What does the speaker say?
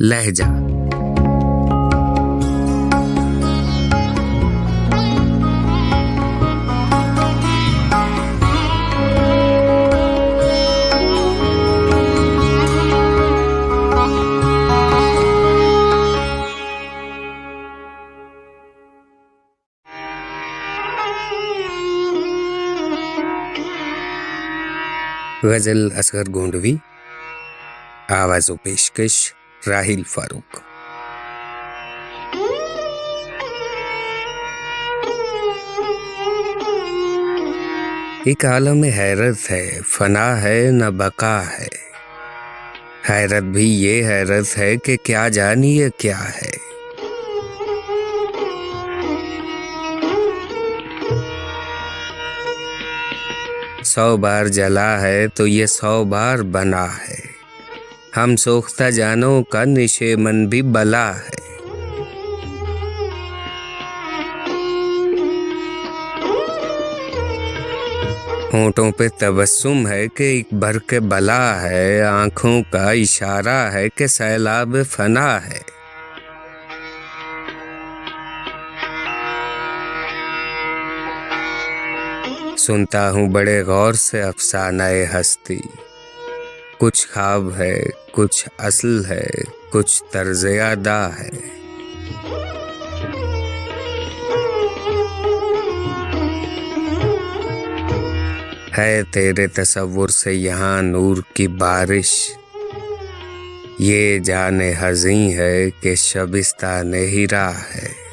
لہجہ۔ غزل اصغر گونڈوی آواز و پیشکش۔ راہیل فاروق۔ ایک عالم حیرت ہے، فنا ہے نہ بقا ہے۔ حیرت بھی یہ حیرت ہے کہ کیا جانیے کیا ہے۔ سو بار جلا ہے تو یہ سو بار بنا ہے۔ ہم سوختہ جانوں کا نشے من بھی بلا ہے۔ ہونٹوں پہ تبسم ہے کہ ایک بھر کے بلا ہے۔ آنکھوں کا اشارہ ہے کہ سیلاب فنا ہے۔ سنتا ہوں بڑے غور سے افسانہ ہستی۔ کچھ خواب ہے، کچھ اصل ہے، کچھ طرز ادا ہے۔ ہے تیرے تصور سے یہاں نور کی بارش۔ یہ جان حزیں ہے کہ شبستہ ہیرا ہے۔